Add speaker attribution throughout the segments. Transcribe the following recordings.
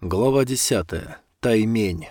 Speaker 1: Глава десятая. Таймень.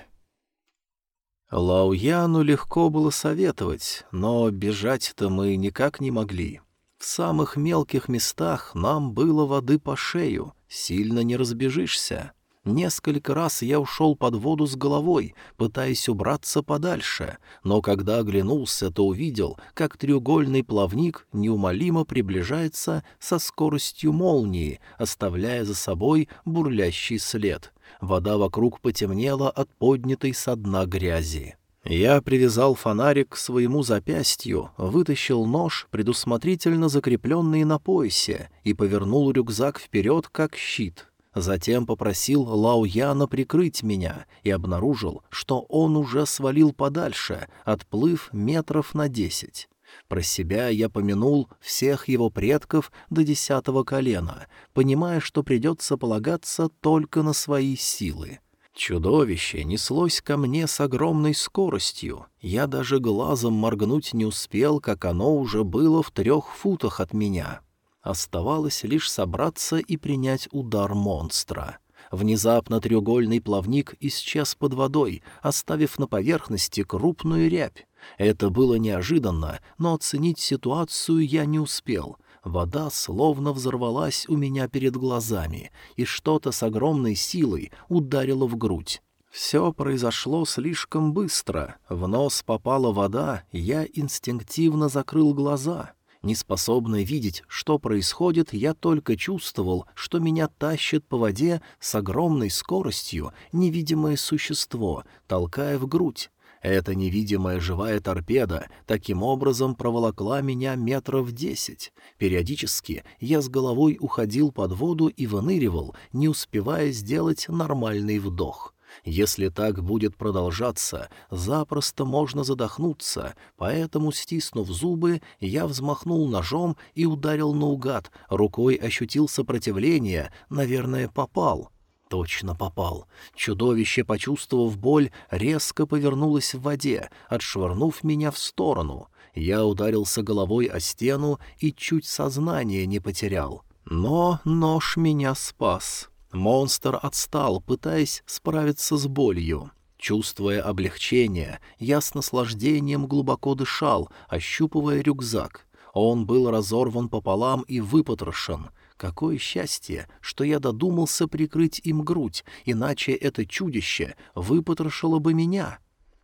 Speaker 1: Лауяну легко было советовать, но бежать-то мы никак не могли. В самых мелких местах нам было воды по шею, сильно не разбежишься. Несколько раз я ушел под воду с головой, пытаясь убраться подальше, но когда оглянулся, то увидел, как треугольный плавник неумолимо приближается со скоростью молнии, оставляя за собой бурлящий след. Вода вокруг потемнела от поднятой со дна грязи. Я привязал фонарик к своему запястью, вытащил нож, предусмотрительно закрепленный на поясе, и повернул рюкзак вперед, как щит. Затем попросил Лао Яна прикрыть меня и обнаружил, что он уже свалил подальше, отплыв метров на десять. Про себя я помянул всех его предков до десятого колена, понимая, что придется полагаться только на свои силы. Чудовище неслось ко мне с огромной скоростью. Я даже глазом моргнуть не успел, как оно уже было в трех футах от меня. Оставалось лишь собраться и принять удар монстра. Внезапно треугольный плавник исчез под водой, оставив на поверхности крупную рябь. Это было неожиданно, но оценить ситуацию я не успел. Вода словно взорвалась у меня перед глазами, и что-то с огромной силой ударило в грудь. Все произошло слишком быстро. В нос попала вода, я инстинктивно закрыл глаза. Неспособный видеть, что происходит, я только чувствовал, что меня тащит по воде с огромной скоростью невидимое существо, толкая в грудь. Эта невидимая живая торпеда таким образом проволокла меня метров десять. Периодически я с головой уходил под воду и выныривал, не успевая сделать нормальный вдох. Если так будет продолжаться, запросто можно задохнуться, поэтому, стиснув зубы, я взмахнул ножом и ударил наугад, рукой ощутил сопротивление, наверное, попал. Точно попал. Чудовище, почувствовав боль, резко повернулось в воде, отшвырнув меня в сторону. Я ударился головой о стену и чуть сознание не потерял. Но нож меня спас. Монстр отстал, пытаясь справиться с болью. Чувствуя облегчение, я с наслаждением глубоко дышал, ощупывая рюкзак. Он был разорван пополам и выпотрошен. Какое счастье, что я додумался прикрыть им грудь, иначе это чудище выпотрошило бы меня.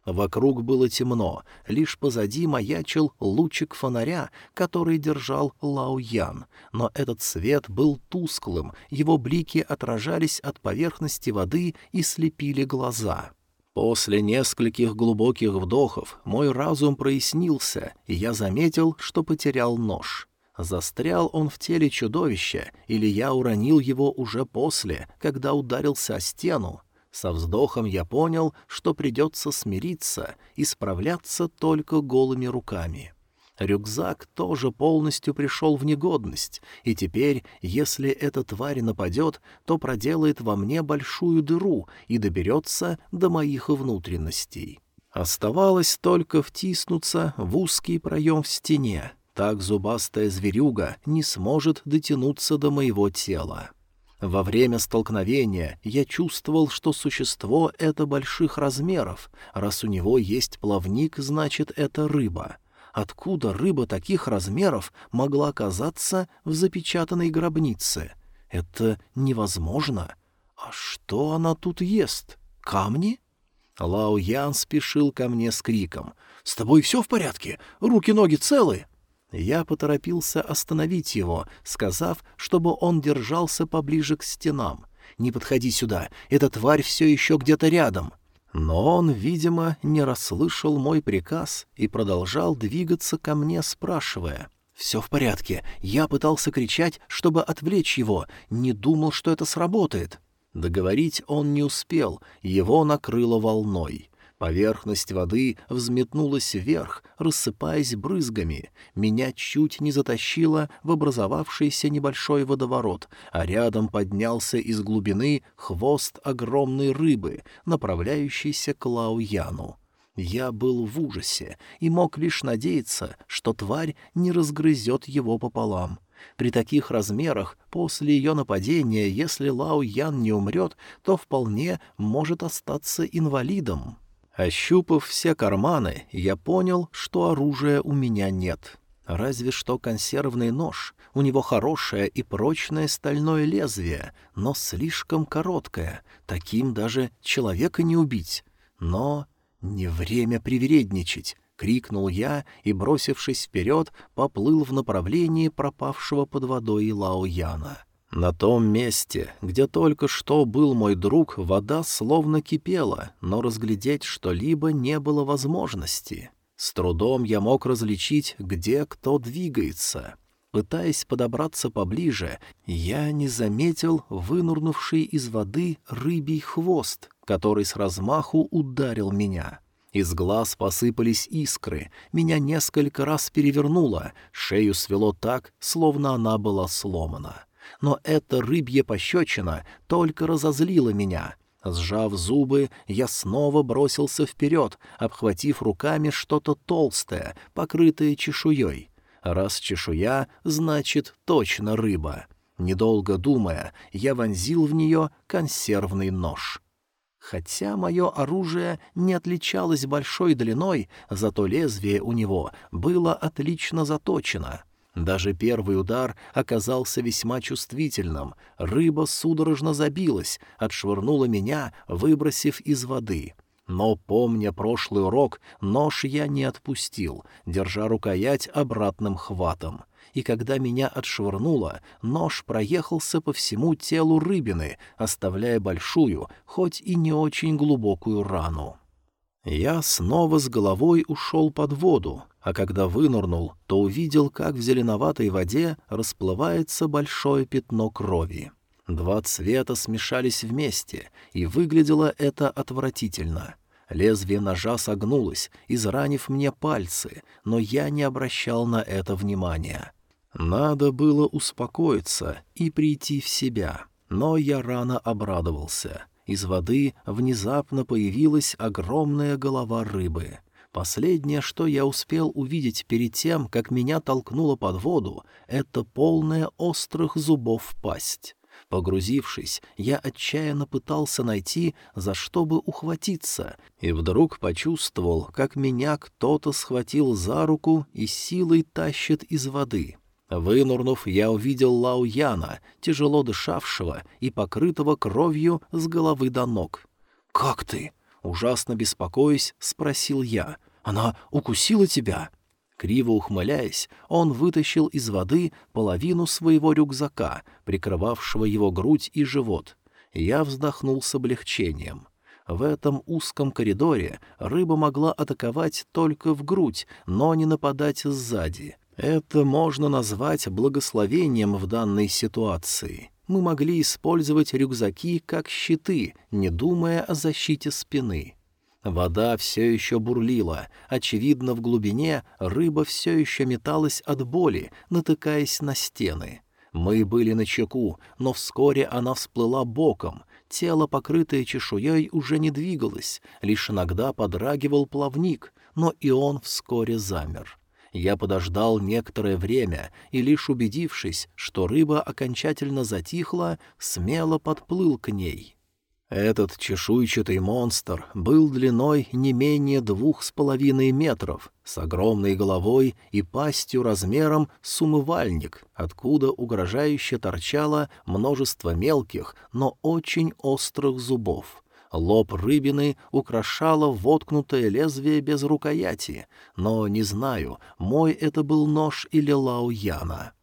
Speaker 1: Вокруг было темно, лишь позади маячил лучик фонаря, который держал Лао Ян, но этот свет был тусклым, его блики отражались от поверхности воды и слепили глаза. После нескольких глубоких вдохов мой разум прояснился, и я заметил, что потерял нож. Застрял он в теле чудовища, или я уронил его уже после, когда ударился о стену. Со вздохом я понял, что придется смириться и справляться только голыми руками. Рюкзак тоже полностью пришел в негодность, и теперь, если эта тварь нападет, то проделает во мне большую дыру и доберется до моих внутренностей. Оставалось только втиснуться в узкий проем в стене. Так зубастая зверюга не сможет дотянуться до моего тела. Во время столкновения я чувствовал, что существо — это больших размеров. Раз у него есть плавник, значит, это рыба. Откуда рыба таких размеров могла оказаться в запечатанной гробнице? Это невозможно. А что она тут ест? Камни? Лао Ян спешил ко мне с криком. «С тобой все в порядке? Руки-ноги целы?» Я поторопился остановить его, сказав, чтобы он держался поближе к стенам. «Не подходи сюда, эта тварь все еще где-то рядом». Но он, видимо, не расслышал мой приказ и продолжал двигаться ко мне, спрашивая. «Все в порядке. Я пытался кричать, чтобы отвлечь его. Не думал, что это сработает». Договорить он не успел, его накрыло волной. Поверхность воды взметнулась вверх, рассыпаясь брызгами. Меня чуть не затащило в образовавшийся небольшой водоворот, а рядом поднялся из глубины хвост огромной рыбы, направляющийся к Лауяну. Я был в ужасе и мог лишь надеяться, что тварь не разгрызет его пополам. При таких размерах, после ее нападения, если Лао Ян не умрет, то вполне может остаться инвалидом. Ощупав все карманы, я понял, что оружия у меня нет. Разве что консервный нож. У него хорошее и прочное стальное лезвие, но слишком короткое. Таким даже человека не убить. Но не время привередничать. — крикнул я и, бросившись вперед, поплыл в направлении пропавшего под водой Лао Яна. На том месте, где только что был мой друг, вода словно кипела, но разглядеть что-либо не было возможности. С трудом я мог различить, где кто двигается. Пытаясь подобраться поближе, я не заметил вынурнувший из воды рыбий хвост, который с размаху ударил меня. Из глаз посыпались искры, меня несколько раз перевернуло, шею свело так, словно она была сломана. Но эта рыбья пощечина только разозлила меня. Сжав зубы, я снова бросился вперед, обхватив руками что-то толстое, покрытое чешуей. Раз чешуя, значит точно рыба. Недолго думая, я вонзил в нее консервный нож. Хотя мое оружие не отличалось большой длиной, зато лезвие у него было отлично заточено. Даже первый удар оказался весьма чувствительным. Рыба судорожно забилась, отшвырнула меня, выбросив из воды. Но, помня прошлый урок, нож я не отпустил, держа рукоять обратным хватом и когда меня отшвырнуло, нож проехался по всему телу рыбины, оставляя большую, хоть и не очень глубокую рану. Я снова с головой ушел под воду, а когда вынырнул, то увидел, как в зеленоватой воде расплывается большое пятно крови. Два цвета смешались вместе, и выглядело это отвратительно. Лезвие ножа согнулось, изранив мне пальцы, но я не обращал на это внимания. Надо было успокоиться и прийти в себя, но я рано обрадовался. Из воды внезапно появилась огромная голова рыбы. Последнее, что я успел увидеть перед тем, как меня толкнуло под воду, это полная острых зубов пасть. Погрузившись, я отчаянно пытался найти, за что бы ухватиться, и вдруг почувствовал, как меня кто-то схватил за руку и силой тащит из воды. Вынурнув, я увидел Лао Яна, тяжело дышавшего и покрытого кровью с головы до ног. «Как ты?» — ужасно беспокоясь, спросил я. «Она укусила тебя?» Криво ухмыляясь, он вытащил из воды половину своего рюкзака, прикрывавшего его грудь и живот. Я вздохнул с облегчением. В этом узком коридоре рыба могла атаковать только в грудь, но не нападать сзади — это можно назвать благословением в данной ситуации. Мы могли использовать рюкзаки как щиты, не думая о защите спины. Вода все еще бурлила. Очевидно, в глубине рыба все еще металась от боли, натыкаясь на стены. Мы были на чеку, но вскоре она всплыла боком. Тело, покрытое чешуей, уже не двигалось, лишь иногда подрагивал плавник, но и он вскоре замер. Я подождал некоторое время и, лишь убедившись, что рыба окончательно затихла, смело подплыл к ней. Этот чешуйчатый монстр был длиной не менее двух с половиной метров, с огромной головой и пастью размером с умывальник, откуда угрожающе торчало множество мелких, но очень острых зубов. Лоб рыбины украшало воткнутое лезвие без рукояти, но не знаю, мой это был нож или Лао Яна.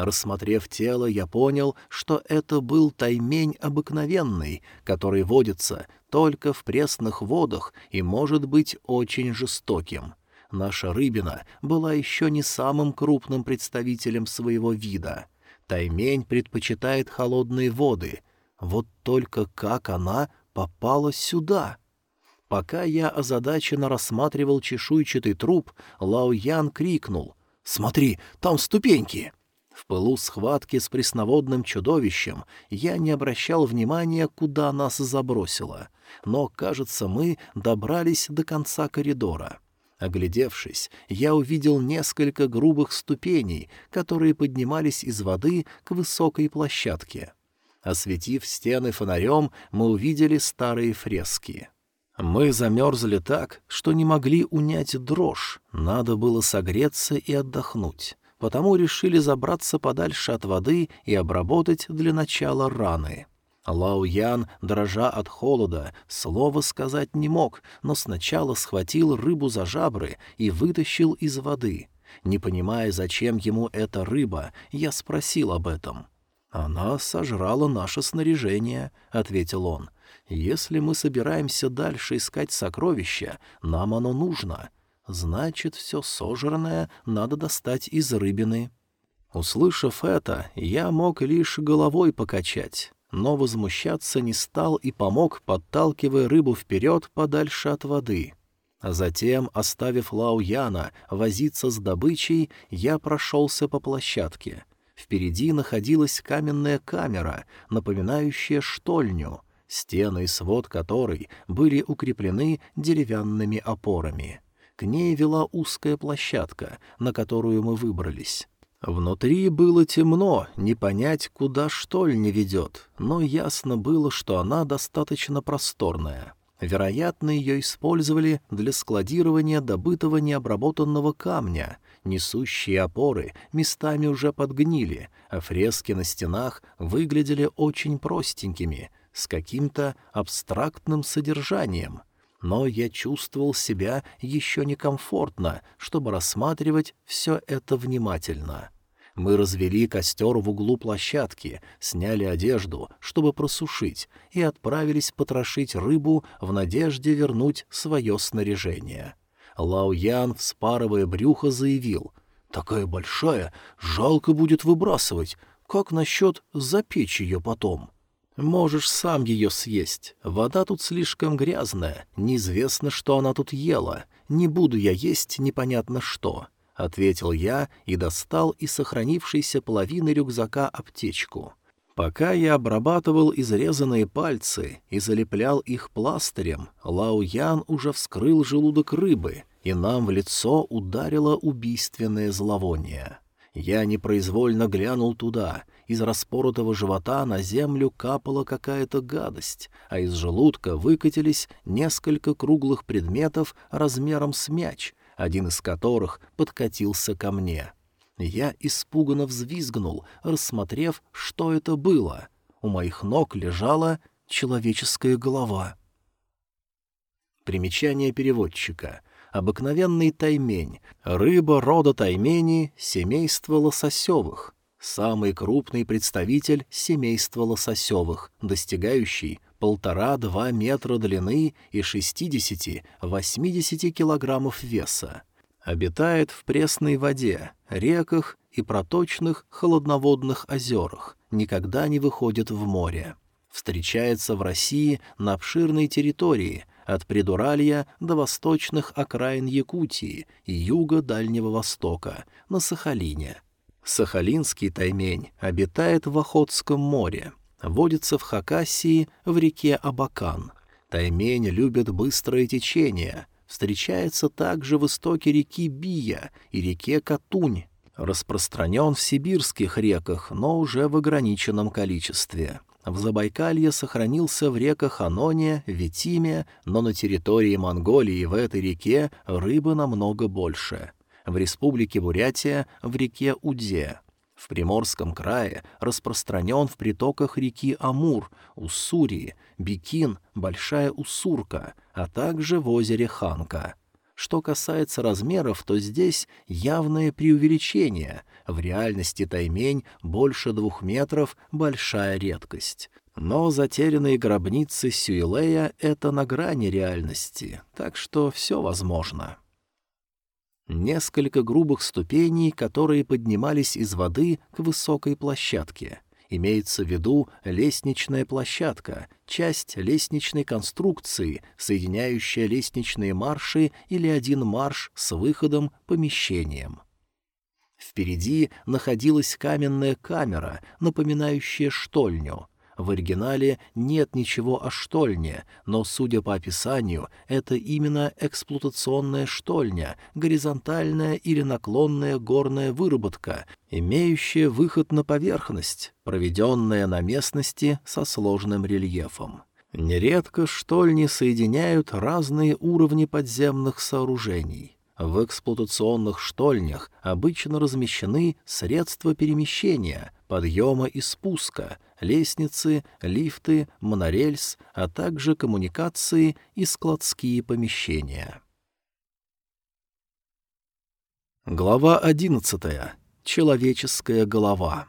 Speaker 1: Рассмотрев тело, я понял, что это был таймень обыкновенный, который водится только в пресных водах и может быть очень жестоким. Наша рыбина была еще не самым крупным представителем своего вида. Таймень предпочитает холодные воды. Вот только как она попала сюда? Пока я озадаченно рассматривал чешуйчатый труп, Лао Ян крикнул «Смотри, там ступеньки!» В пылу схватки с пресноводным чудовищем я не обращал внимания, куда нас забросило. Но, кажется, мы добрались до конца коридора. Оглядевшись, я увидел несколько грубых ступеней, которые поднимались из воды к высокой площадке. Осветив стены фонарем, мы увидели старые фрески. Мы замерзли так, что не могли унять дрожь, надо было согреться и отдохнуть, потому решили забраться подальше от воды и обработать для начала раны. Лао Ян, дрожа от холода, слова сказать не мог, но сначала схватил рыбу за жабры и вытащил из воды. Не понимая, зачем ему эта рыба, я спросил об этом. «Она сожрала наше снаряжение», — ответил он. «Если мы собираемся дальше искать сокровища, нам оно нужно. Значит, все сожранное надо достать из рыбины». Услышав это, я мог лишь головой покачать но возмущаться не стал и помог, подталкивая рыбу вперед подальше от воды. А затем, оставив Лао Яна возиться с добычей, я прошелся по площадке. Впереди находилась каменная камера, напоминающая штольню, стены и свод которой были укреплены деревянными опорами. К ней вела узкая площадка, на которую мы выбрались. Внутри было темно, не понять, куда штоль не ведет, но ясно было, что она достаточно просторная. Вероятно, ее использовали для складирования добытого необработанного камня. Несущие опоры местами уже подгнили, а фрески на стенах выглядели очень простенькими, с каким-то абстрактным содержанием — но я чувствовал себя еще некомфортно, чтобы рассматривать все это внимательно. Мы развели костер в углу площадки, сняли одежду, чтобы просушить, и отправились потрошить рыбу в надежде вернуть свое снаряжение. Лао Ян, вспарывая брюхо, заявил, «Такая большая, жалко будет выбрасывать. Как насчет запечь ее потом?» Можешь сам ее съесть. Вода тут слишком грязная, неизвестно, что она тут ела. Не буду я есть непонятно что», — ответил я и достал из сохранившейся половины рюкзака аптечку. Пока я обрабатывал изрезанные пальцы и залеплял их пластырем, Лао Ян уже вскрыл желудок рыбы, и нам в лицо ударило убийственное зловоние. Я непроизвольно глянул туда из распоротого живота на землю капала какая-то гадость, а из желудка выкатились несколько круглых предметов размером с мяч, один из которых подкатился ко мне. Я испуганно взвизгнул, рассмотрев, что это было. У моих ног лежала человеческая голова. Примечание переводчика — обыкновенный таймень, рыба рода таймени, семейства лососевых, самый крупный представитель семейства лососевых, достигающий полтора-два метра длины и 60-80 килограммов веса. Обитает в пресной воде, реках и проточных холодноводных озерах, никогда не выходит в море. Встречается в России на обширной территории, от Придуралья до восточных окраин Якутии и юга Дальнего Востока, на Сахалине – Сахалинский таймень обитает в Охотском море, водится в Хакасии в реке Абакан. Таймень любит быстрое течение, встречается также в истоке реки Бия и реке Катунь, распространен в сибирских реках, но уже в ограниченном количестве. В Забайкалье сохранился в реках Аноне, Витиме, но на территории Монголии в этой реке рыбы намного больше в республике Бурятия в реке Уде. В Приморском крае распространен в притоках реки Амур, Уссурии, Бикин, Большая Уссурка, а также в озере Ханка. Что касается размеров, то здесь явное преувеличение. В реальности таймень больше двух метров — большая редкость. Но затерянные гробницы Сюилея — это на грани реальности, так что все возможно. Несколько грубых ступеней, которые поднимались из воды к высокой площадке. Имеется в виду лестничная площадка, часть лестничной конструкции, соединяющая лестничные марши или один марш с выходом помещением. Впереди находилась каменная камера, напоминающая штольню. В оригинале нет ничего о штольне, но, судя по описанию, это именно эксплуатационная штольня, горизонтальная или наклонная горная выработка, имеющая выход на поверхность, проведенная на местности со сложным рельефом. Нередко штольни соединяют разные уровни подземных сооружений. В эксплуатационных штольнях обычно размещены средства перемещения, подъема и спуска, лестницы, лифты, монорельс, а также коммуникации и складские помещения. Глава одиннадцатая. Человеческая голова.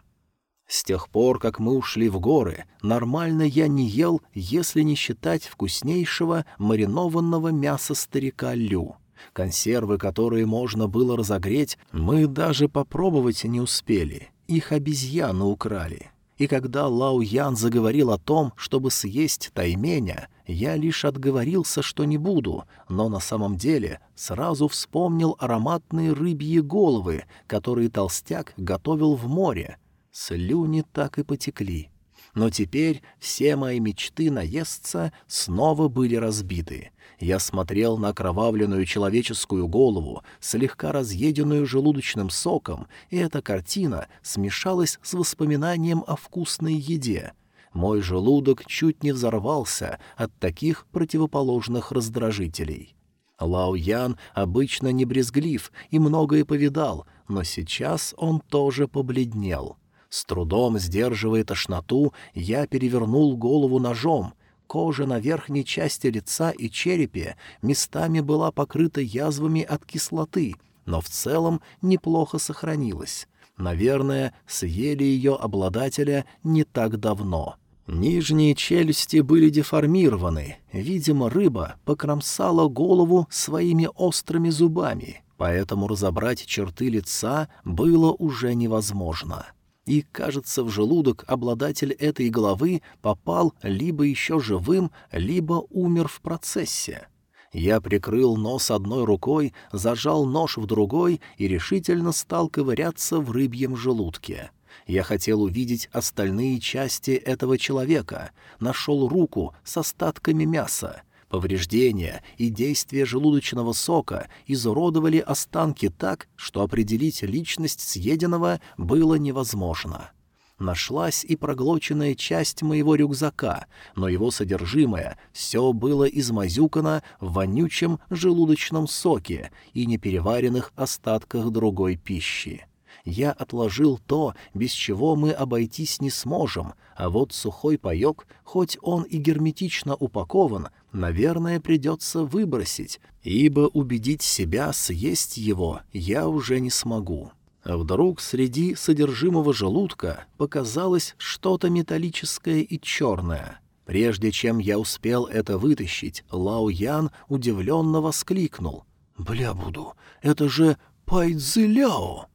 Speaker 1: С тех пор, как мы ушли в горы, нормально я не ел, если не считать вкуснейшего маринованного мяса старика Лю. Консервы, которые можно было разогреть, мы даже попробовать не успели. Их обезьяны украли. И когда Лао Ян заговорил о том, чтобы съесть тайменя, я лишь отговорился, что не буду, но на самом деле сразу вспомнил ароматные рыбьи головы, которые толстяк готовил в море, Слюни так и потекли. Но теперь все мои мечты наесться снова были разбиты. Я смотрел на окровавленную человеческую голову, слегка разъеденную желудочным соком, и эта картина смешалась с воспоминанием о вкусной еде. Мой желудок чуть не взорвался от таких противоположных раздражителей. Лао Ян обычно не брезглив и многое повидал, но сейчас он тоже побледнел. С трудом сдерживая тошноту, я перевернул голову ножом. Кожа на верхней части лица и черепе местами была покрыта язвами от кислоты, но в целом неплохо сохранилась. Наверное, съели ее обладателя не так давно. Нижние челюсти были деформированы. Видимо, рыба покромсала голову своими острыми зубами, поэтому разобрать черты лица было уже невозможно и, кажется, в желудок обладатель этой головы попал либо еще живым, либо умер в процессе. Я прикрыл нос одной рукой, зажал нож в другой и решительно стал ковыряться в рыбьем желудке. Я хотел увидеть остальные части этого человека, нашел руку с остатками мяса, Повреждения и действия желудочного сока изуродовали останки так, что определить личность съеденного было невозможно. Нашлась и проглоченная часть моего рюкзака, но его содержимое все было измазюкано в вонючем желудочном соке и непереваренных остатках другой пищи я отложил то, без чего мы обойтись не сможем, а вот сухой паёк, хоть он и герметично упакован, наверное, придется выбросить, ибо убедить себя съесть его я уже не смогу. Вдруг среди содержимого желудка показалось что-то металлическое и черное. Прежде чем я успел это вытащить, Лао Ян удивленно воскликнул. «Бля, буду, это же Пайцзыляо!»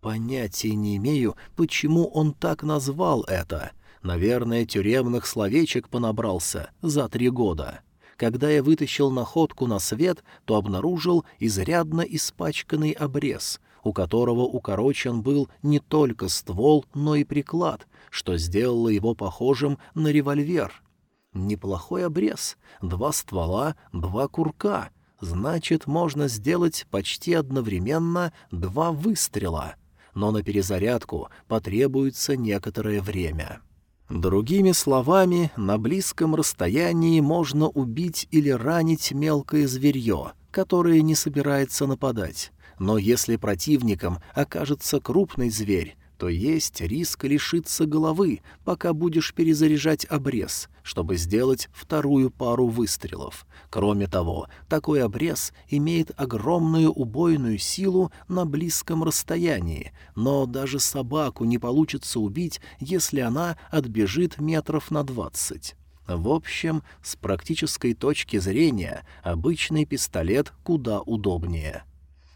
Speaker 1: Понятия не имею, почему он так назвал это. Наверное, тюремных словечек понабрался за три года. Когда я вытащил находку на свет, то обнаружил изрядно испачканный обрез, у которого укорочен был не только ствол, но и приклад, что сделало его похожим на револьвер. Неплохой обрез. Два ствола, два курка. Значит, можно сделать почти одновременно два выстрела — но на перезарядку потребуется некоторое время. Другими словами, на близком расстоянии можно убить или ранить мелкое зверье, которое не собирается нападать. Но если противником окажется крупный зверь, то есть риск лишиться головы, пока будешь перезаряжать обрез, чтобы сделать вторую пару выстрелов. Кроме того, такой обрез имеет огромную убойную силу на близком расстоянии, но даже собаку не получится убить, если она отбежит метров на двадцать. В общем, с практической точки зрения, обычный пистолет куда удобнее.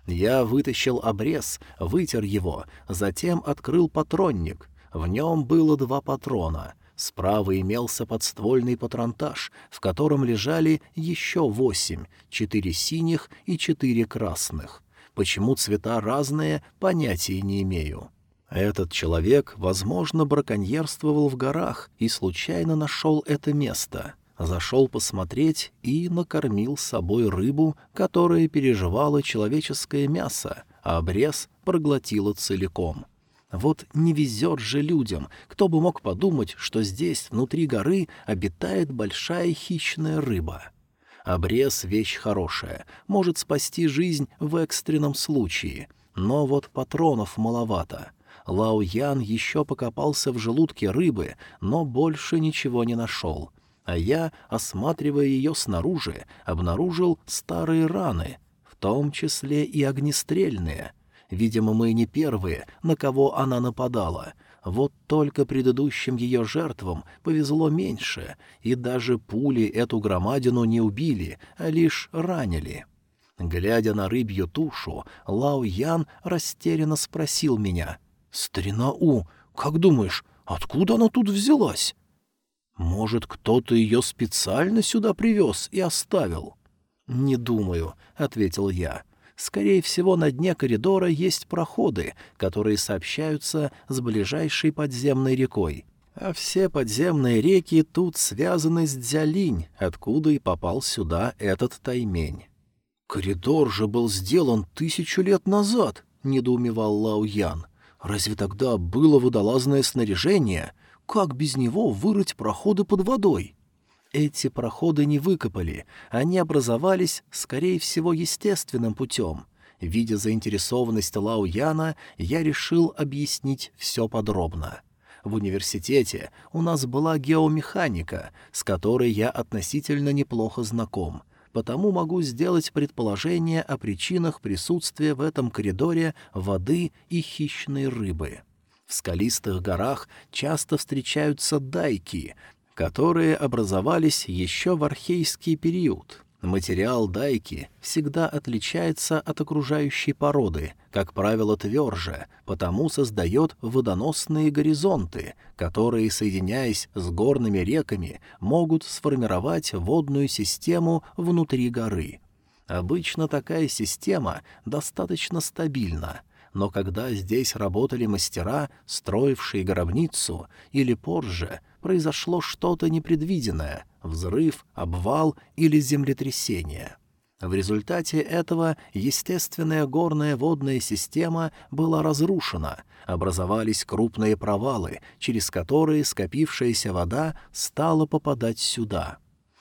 Speaker 1: Я вытащил обрез, вытер его, затем открыл патронник. В нем было два патрона. Справа имелся подствольный патронтаж, в котором лежали еще восемь, четыре синих и четыре красных. Почему цвета разные, понятия не имею. Этот человек, возможно, браконьерствовал в горах и случайно нашел это место. Зашел посмотреть и накормил собой рыбу, которая переживала человеческое мясо, а обрез проглотила целиком. Вот не везет же людям, кто бы мог подумать, что здесь, внутри горы, обитает большая хищная рыба. Обрез — вещь хорошая, может спасти жизнь в экстренном случае, но вот патронов маловато. Лао Ян еще покопался в желудке рыбы, но больше ничего не нашел. А я, осматривая ее снаружи, обнаружил старые раны, в том числе и огнестрельные — Видимо, мы не первые, на кого она нападала. Вот только предыдущим ее жертвам повезло меньше, и даже пули эту громадину не убили, а лишь ранили. Глядя на рыбью тушу, Лао Ян растерянно спросил меня. «Старина У, как думаешь, откуда она тут взялась?» «Может, кто-то ее специально сюда привез и оставил?» «Не думаю», — ответил я. Скорее всего, на дне коридора есть проходы, которые сообщаются с ближайшей подземной рекой. А все подземные реки тут связаны с Дзялинь, откуда и попал сюда этот таймень. «Коридор же был сделан тысячу лет назад», — недоумевал Лао Ян. «Разве тогда было водолазное снаряжение? Как без него вырыть проходы под водой?» Эти проходы не выкопали, они образовались, скорее всего, естественным путем. Видя заинтересованность Лао Яна, я решил объяснить все подробно. В университете у нас была геомеханика, с которой я относительно неплохо знаком, потому могу сделать предположение о причинах присутствия в этом коридоре воды и хищной рыбы. В скалистых горах часто встречаются дайки, которые образовались еще в архейский период. Материал дайки всегда отличается от окружающей породы, как правило, тверже, потому создает водоносные горизонты, которые, соединяясь с горными реками, могут сформировать водную систему внутри горы. Обычно такая система достаточно стабильна, но когда здесь работали мастера, строившие гробницу, или позже, произошло что-то непредвиденное — взрыв, обвал или землетрясение. В результате этого естественная горная водная система была разрушена, образовались крупные провалы, через которые скопившаяся вода стала попадать сюда.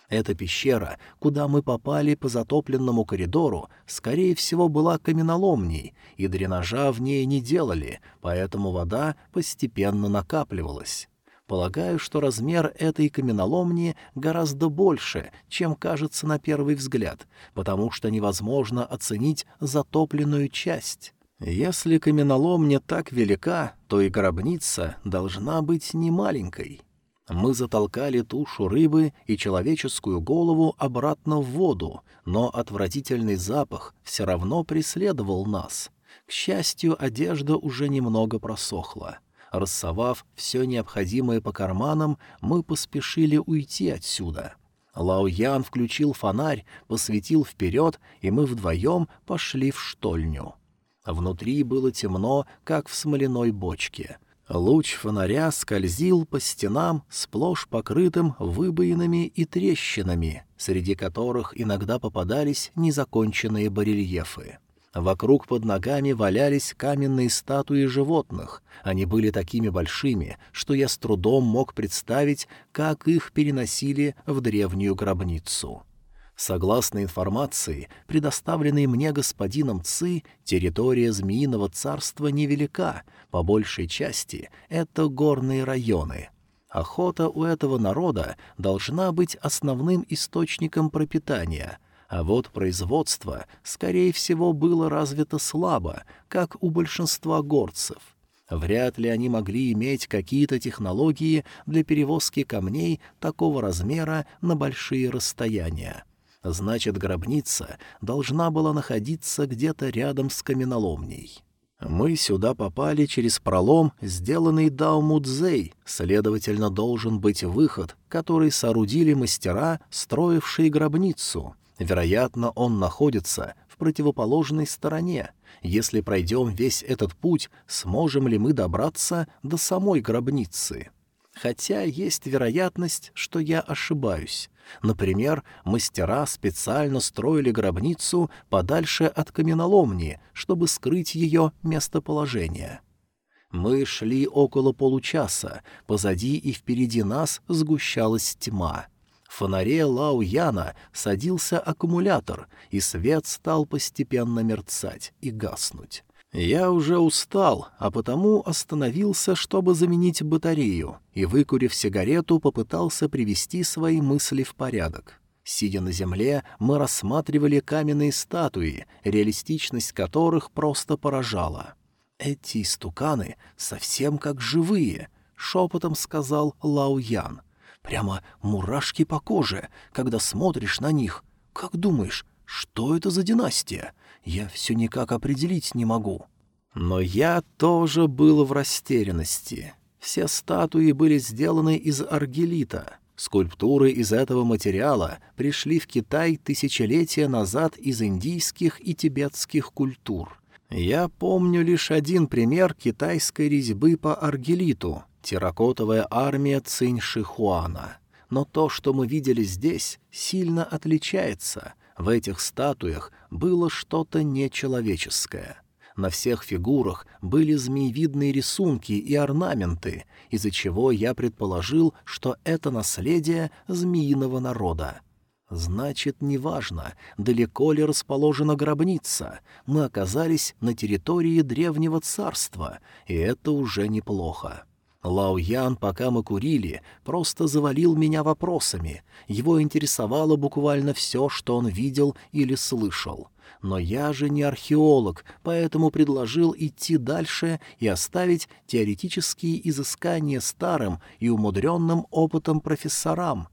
Speaker 1: Эта пещера, куда мы попали по затопленному коридору, скорее всего, была каменоломней, и дренажа в ней не делали, поэтому вода постепенно накапливалась. Полагаю, что размер этой каменоломни гораздо больше, чем кажется на первый взгляд, потому что невозможно оценить затопленную часть. Если каменоломня так велика, то и гробница должна быть немаленькой. Мы затолкали тушу рыбы и человеческую голову обратно в воду, но отвратительный запах все равно преследовал нас. К счастью, одежда уже немного просохла. Рассовав все необходимое по карманам, мы поспешили уйти отсюда. Лао Ян включил фонарь, посветил вперед, и мы вдвоем пошли в штольню. Внутри было темно, как в смоляной бочке. Луч фонаря скользил по стенам, сплошь покрытым выбоинами и трещинами, среди которых иногда попадались незаконченные барельефы. Вокруг под ногами валялись каменные статуи животных. Они были такими большими, что я с трудом мог представить, как их переносили в древнюю гробницу. Согласно информации, предоставленной мне господином Ци, территория Змеиного царства невелика, по большей части это горные районы. Охота у этого народа должна быть основным источником пропитания — а вот производство, скорее всего, было развито слабо, как у большинства горцев. Вряд ли они могли иметь какие-то технологии для перевозки камней такого размера на большие расстояния. Значит, гробница должна была находиться где-то рядом с каменоломней. Мы сюда попали через пролом, сделанный Даумудзей, следовательно, должен быть выход, который соорудили мастера, строившие гробницу. Вероятно, он находится в противоположной стороне. Если пройдем весь этот путь, сможем ли мы добраться до самой гробницы? Хотя есть вероятность, что я ошибаюсь. Например, мастера специально строили гробницу подальше от каменоломни, чтобы скрыть ее местоположение. Мы шли около получаса, позади и впереди нас сгущалась тьма. В фонаре Лао Яна садился аккумулятор, и свет стал постепенно мерцать и гаснуть. Я уже устал, а потому остановился, чтобы заменить батарею, и, выкурив сигарету, попытался привести свои мысли в порядок. Сидя на земле, мы рассматривали каменные статуи, реалистичность которых просто поражала. «Эти истуканы совсем как живые», — шепотом сказал Лао Ян. «Прямо мурашки по коже, когда смотришь на них. Как думаешь, что это за династия? Я все никак определить не могу. Но я тоже был в растерянности. Все статуи были сделаны из аргелита. Скульптуры из этого материала пришли в Китай тысячелетия назад из индийских и тибетских культур. Я помню лишь один пример китайской резьбы по аргелиту — терракотовая армия Цинь-Шихуана. Но то, что мы видели здесь, сильно отличается. В этих статуях было что-то нечеловеческое. На всех фигурах были змеевидные рисунки и орнаменты, из-за чего я предположил, что это наследие змеиного народа. Значит, неважно, далеко ли расположена гробница, мы оказались на территории древнего царства, и это уже неплохо. Лао Ян, пока мы курили, просто завалил меня вопросами. Его интересовало буквально все, что он видел или слышал. Но я же не археолог, поэтому предложил идти дальше и оставить теоретические изыскания старым и умудренным опытом профессорам.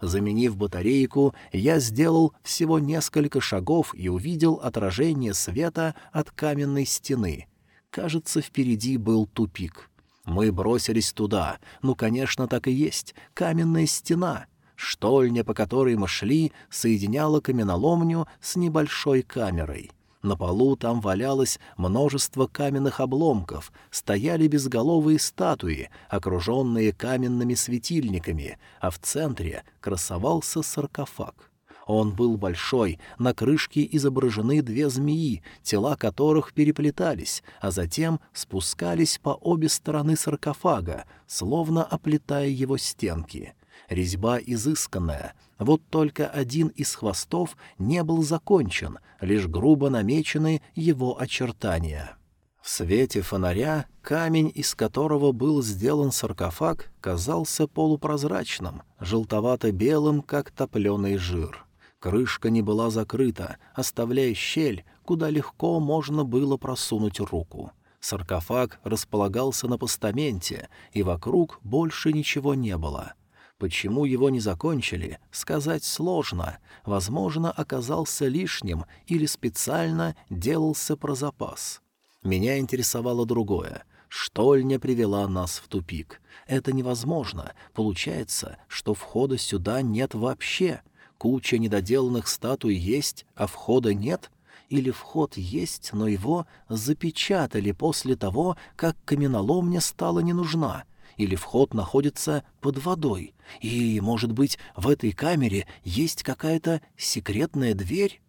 Speaker 1: Заменив батарейку, я сделал всего несколько шагов и увидел отражение света от каменной стены. Кажется, впереди был тупик. Мы бросились туда. Ну, конечно, так и есть. Каменная стена. Штольня, по которой мы шли, соединяла каменоломню с небольшой камерой. На полу там валялось множество каменных обломков, стояли безголовые статуи, окруженные каменными светильниками, а в центре красовался саркофаг. Он был большой, на крышке изображены две змеи, тела которых переплетались, а затем спускались по обе стороны саркофага, словно оплетая его стенки. Резьба изысканная, вот только один из хвостов не был закончен, лишь грубо намечены его очертания. В свете фонаря камень, из которого был сделан саркофаг, казался полупрозрачным, желтовато-белым, как топленый жир. Крышка не была закрыта, оставляя щель, куда легко можно было просунуть руку. Саркофаг располагался на постаменте, и вокруг больше ничего не было. Почему его не закончили, сказать сложно. Возможно, оказался лишним или специально делался про запас. Меня интересовало другое. Штольня привела нас в тупик. Это невозможно. Получается, что входа сюда нет вообще. Куча недоделанных статуй есть, а входа нет? Или вход есть, но его запечатали после того, как каменоломня стала не нужна? Или вход находится под водой? И, может быть, в этой камере есть какая-то секретная дверь?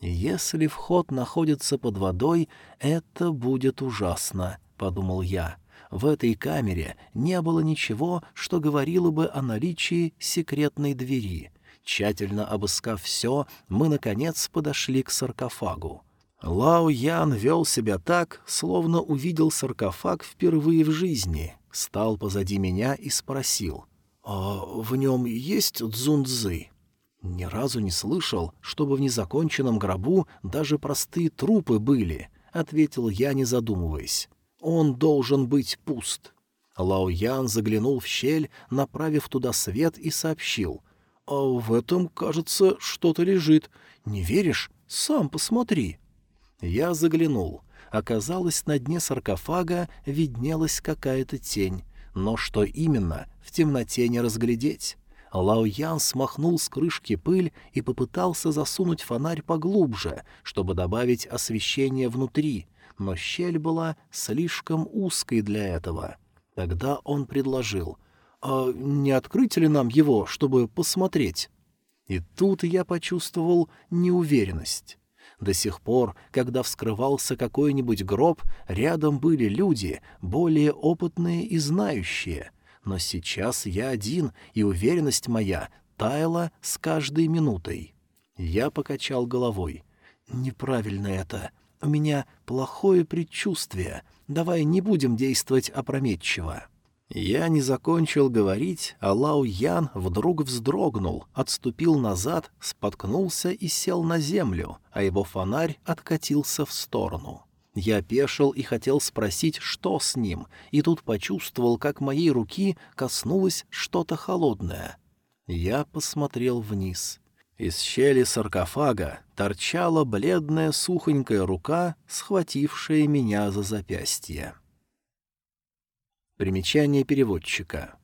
Speaker 1: «Если вход находится под водой, это будет ужасно», — подумал я. В этой камере не было ничего, что говорило бы о наличии секретной двери. Тщательно обыскав все, мы, наконец, подошли к саркофагу. Лао Ян вел себя так, словно увидел саркофаг впервые в жизни, стал позади меня и спросил, «А в нем есть дзунцзы?» Ни разу не слышал, чтобы в незаконченном гробу даже простые трупы были, — ответил я, не задумываясь. Он должен быть пуст. Лао Ян заглянул в щель, направив туда свет и сообщил. «А в этом, кажется, что-то лежит. Не веришь? Сам посмотри». Я заглянул. Оказалось, на дне саркофага виднелась какая-то тень. Но что именно, в темноте не разглядеть. Лао Ян смахнул с крышки пыль и попытался засунуть фонарь поглубже, чтобы добавить освещение внутри, но щель была слишком узкой для этого. Тогда он предложил, «А не открыть ли нам его, чтобы посмотреть?» И тут я почувствовал неуверенность. До сих пор, когда вскрывался какой-нибудь гроб, рядом были люди, более опытные и знающие. Но сейчас я один, и уверенность моя таяла с каждой минутой. Я покачал головой. «Неправильно это. У меня плохое предчувствие. Давай не будем действовать опрометчиво». Я не закончил говорить, а Лао Ян вдруг вздрогнул, отступил назад, споткнулся и сел на землю, а его фонарь откатился в сторону. Я пешил и хотел спросить, что с ним, и тут почувствовал, как моей руки коснулось что-то холодное. Я посмотрел вниз. Из щели саркофага торчала бледная сухонькая рука, схватившая меня за запястье. Примечание переводчика.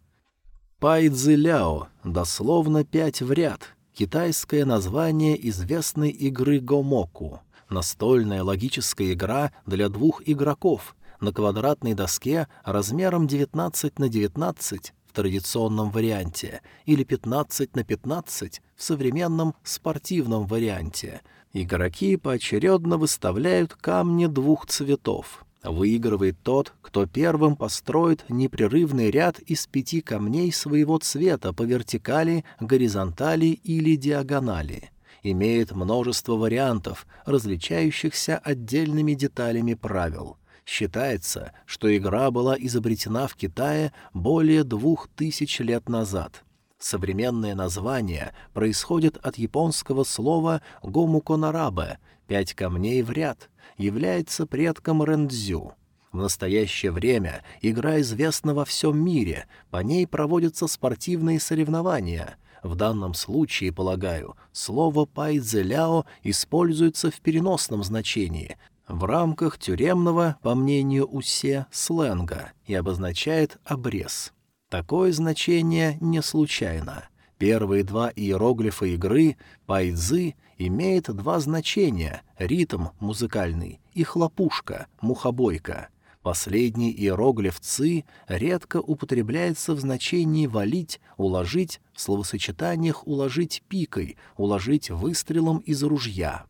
Speaker 1: Пайцзиляо, дословно «пять в ряд», китайское название известной игры Гомоку, настольная логическая игра для двух игроков на квадратной доске размером 19 на 19 в традиционном варианте или 15 на 15 в современном спортивном варианте. Игроки поочередно выставляют камни двух цветов — Выигрывает тот, кто первым построит непрерывный ряд из пяти камней своего цвета по вертикали, горизонтали или диагонали. Имеет множество вариантов, различающихся отдельными деталями правил. Считается, что игра была изобретена в Китае более двух тысяч лет назад. Современное название происходит от японского слова «гомуконарабе» — «пять камней в ряд», является предком Рэндзю. В настоящее время игра известна во всем мире, по ней проводятся спортивные соревнования. В данном случае, полагаю, слово «пайцзеляо» используется в переносном значении, в рамках тюремного, по мнению Усе, сленга и обозначает «обрез». Такое значение не случайно. Первые два иероглифа игры «пайцзы» имеет два значения — ритм музыкальный и хлопушка, мухобойка. Последний иероглиф «ци» редко употребляется в значении «валить», «уложить», в словосочетаниях «уложить пикой», «уложить выстрелом из ружья».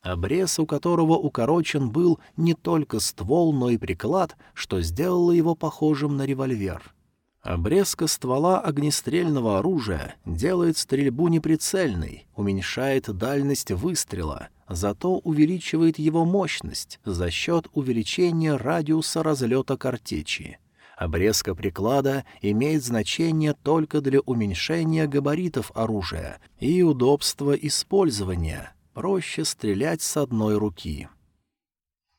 Speaker 1: Обрез, у которого укорочен был не только ствол, но и приклад, что сделало его похожим на револьвер. Обрезка ствола огнестрельного оружия делает стрельбу неприцельной, уменьшает дальность выстрела, зато увеличивает его мощность за счет увеличения радиуса разлета картечи. Обрезка приклада имеет значение только для уменьшения габаритов оружия и удобства использования. Проще стрелять с одной руки.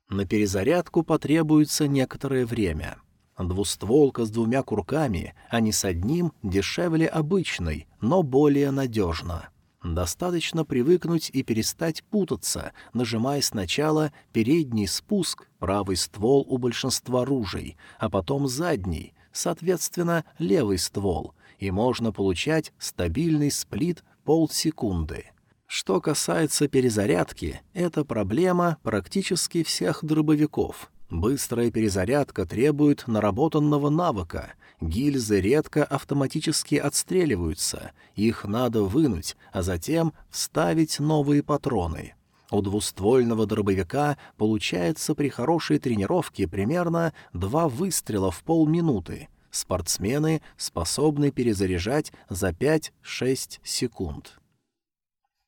Speaker 1: На перезарядку потребуется некоторое время — Двустволка с двумя курками, а не с одним, дешевле обычной, но более надежно. Достаточно привыкнуть и перестать путаться, нажимая сначала передний спуск, правый ствол у большинства ружей, а потом задний, соответственно, левый ствол, и можно получать стабильный сплит полсекунды. Что касается перезарядки, это проблема практически всех дробовиков — Быстрая перезарядка требует наработанного навыка. Гильзы редко автоматически отстреливаются, их надо вынуть, а затем вставить новые патроны. У двуствольного дробовика получается при хорошей тренировке примерно два выстрела в полминуты. Спортсмены способны перезаряжать за 5-6 секунд.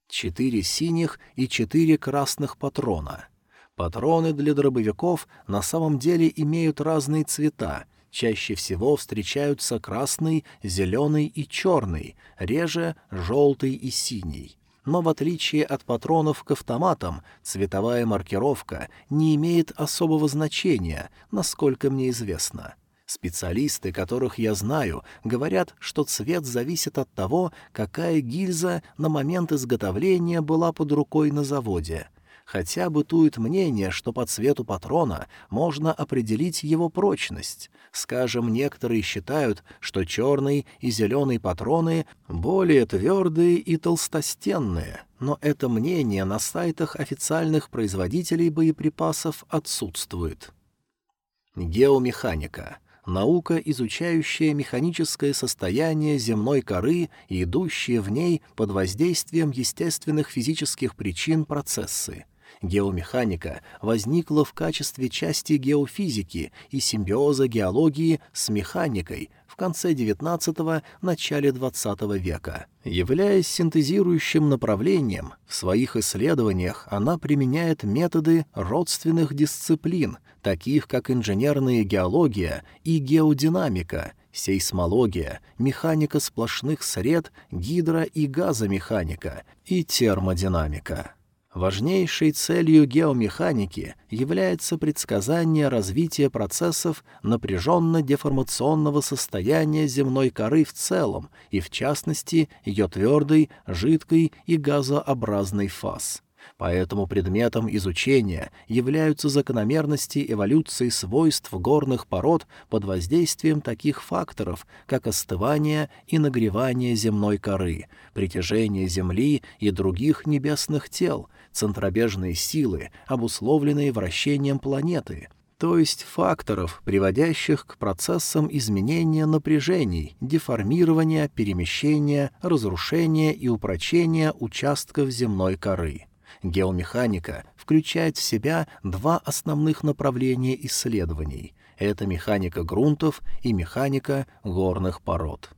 Speaker 1: Четыре синих и четыре красных патрона — Патроны для дробовиков на самом деле имеют разные цвета. Чаще всего встречаются красный, зеленый и черный, реже желтый и синий. Но в отличие от патронов к автоматам, цветовая маркировка не имеет особого значения, насколько мне известно. Специалисты, которых я знаю, говорят, что цвет зависит от того, какая гильза на момент изготовления была под рукой на заводе — хотя бытует мнение, что по цвету патрона можно определить его прочность. Скажем, некоторые считают, что черный и зеленый патроны более твердые и толстостенные, но это мнение на сайтах официальных производителей боеприпасов отсутствует. Геомеханика — наука, изучающая механическое состояние земной коры и идущие в ней под воздействием естественных физических причин процессы. Геомеханика возникла в качестве части геофизики и симбиоза геологии с механикой в конце XIX – начале XX века. Являясь синтезирующим направлением, в своих исследованиях она применяет методы родственных дисциплин, таких как инженерная геология и геодинамика, сейсмология, механика сплошных сред, гидро- и газомеханика и термодинамика. Важнейшей целью геомеханики является предсказание развития процессов напряженно-деформационного состояния земной коры в целом и, в частности, ее твердой, жидкой и газообразной фаз. Поэтому предметом изучения являются закономерности эволюции свойств горных пород под воздействием таких факторов, как остывание и нагревание земной коры, притяжение Земли и других небесных тел, центробежные силы, обусловленные вращением планеты, то есть факторов, приводящих к процессам изменения напряжений, деформирования, перемещения, разрушения и упрочения участков земной коры. Геомеханика включает в себя два основных направления исследований — это механика грунтов и механика горных пород.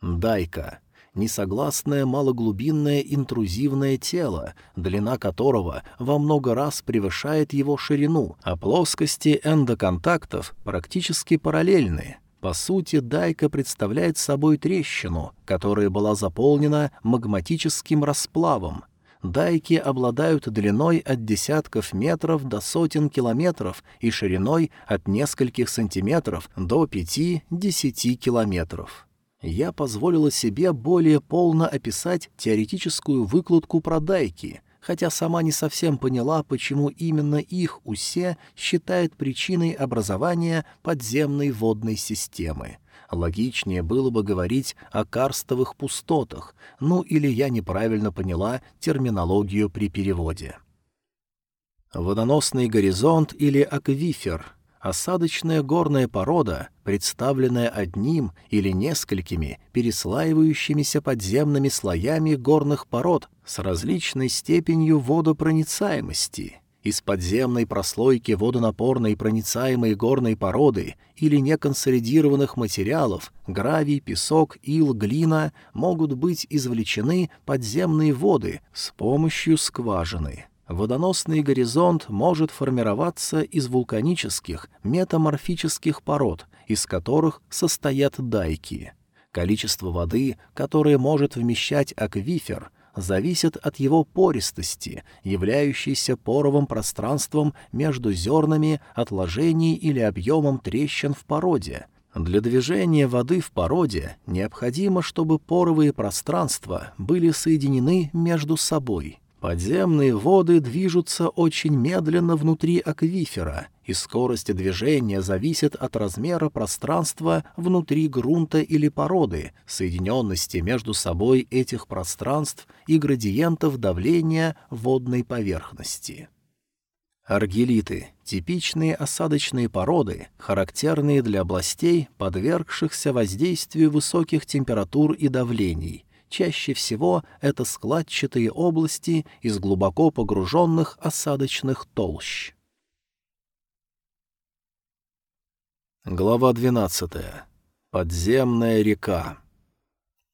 Speaker 1: Дайка — несогласное малоглубинное интрузивное тело, длина которого во много раз превышает его ширину, а плоскости эндоконтактов практически параллельны. По сути, дайка представляет собой трещину, которая была заполнена магматическим расплавом, дайки обладают длиной от десятков метров до сотен километров и шириной от нескольких сантиметров до пяти-десяти километров. Я позволила себе более полно описать теоретическую выкладку про дайки, хотя сама не совсем поняла, почему именно их Усе считает причиной образования подземной водной системы — Логичнее было бы говорить о карстовых пустотах, ну или я неправильно поняла терминологию при переводе. Водоносный горизонт или аквифер — осадочная горная порода, представленная одним или несколькими переслаивающимися подземными слоями горных пород с различной степенью водопроницаемости — из подземной прослойки водонапорной проницаемой горной породы или неконсолидированных материалов гравий, песок, ил, глина могут быть извлечены подземные воды с помощью скважины. Водоносный горизонт может формироваться из вулканических метаморфических пород, из которых состоят дайки. Количество воды, которое может вмещать аквифер, зависит от его пористости, являющейся поровым пространством между зернами, отложений или объемом трещин в породе. Для движения воды в породе необходимо, чтобы поровые пространства были соединены между собой. Подземные воды движутся очень медленно внутри аквифера, и скорость движения зависит от размера пространства внутри грунта или породы, соединенности между собой этих пространств и градиентов давления водной поверхности. Аргелиты — типичные осадочные породы, характерные для областей, подвергшихся воздействию высоких температур и давлений, Чаще всего это складчатые области из глубоко погруженных осадочных толщ. Глава 12. Подземная река.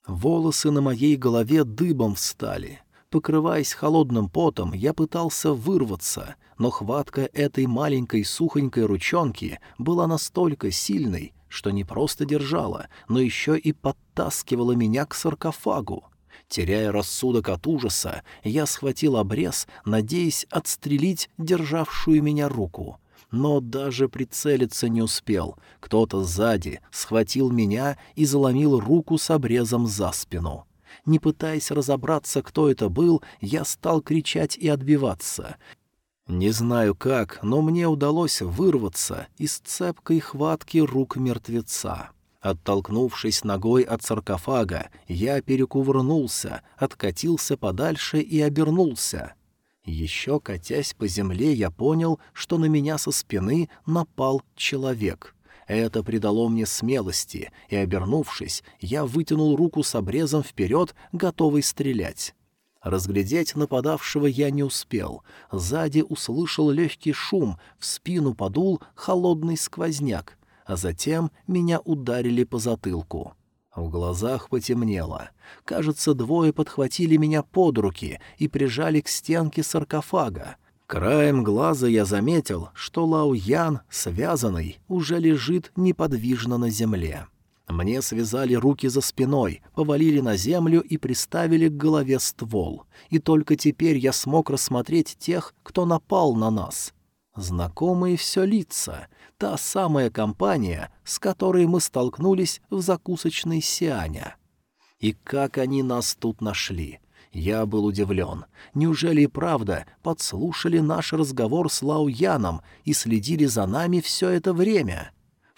Speaker 1: Волосы на моей голове дыбом встали. Покрываясь холодным потом, я пытался вырваться, но хватка этой маленькой сухонькой ручонки была настолько сильной, что не просто держала, но еще и подтаскивала меня к саркофагу. Теряя рассудок от ужаса, я схватил обрез, надеясь отстрелить державшую меня руку. Но даже прицелиться не успел. Кто-то сзади схватил меня и заломил руку с обрезом за спину. Не пытаясь разобраться, кто это был, я стал кричать и отбиваться. Не знаю как, но мне удалось вырваться из цепкой хватки рук мертвеца. Оттолкнувшись ногой от саркофага, я перекувырнулся, откатился подальше и обернулся. Еще катясь по земле, я понял, что на меня со спины напал человек. Это придало мне смелости, и, обернувшись, я вытянул руку с обрезом вперед, готовый стрелять. Разглядеть нападавшего я не успел. Сзади услышал легкий шум, в спину подул холодный сквозняк, а затем меня ударили по затылку. В глазах потемнело. Кажется, двое подхватили меня под руки и прижали к стенке саркофага. Краем глаза я заметил, что Лао Ян, связанный, уже лежит неподвижно на земле. Мне связали руки за спиной, повалили на землю и приставили к голове ствол. И только теперь я смог рассмотреть тех, кто напал на нас. Знакомые все лица, та самая компания, с которой мы столкнулись в закусочной Сианя. И как они нас тут нашли? Я был удивлен. Неужели и правда подслушали наш разговор с Лао Яном и следили за нами все это время?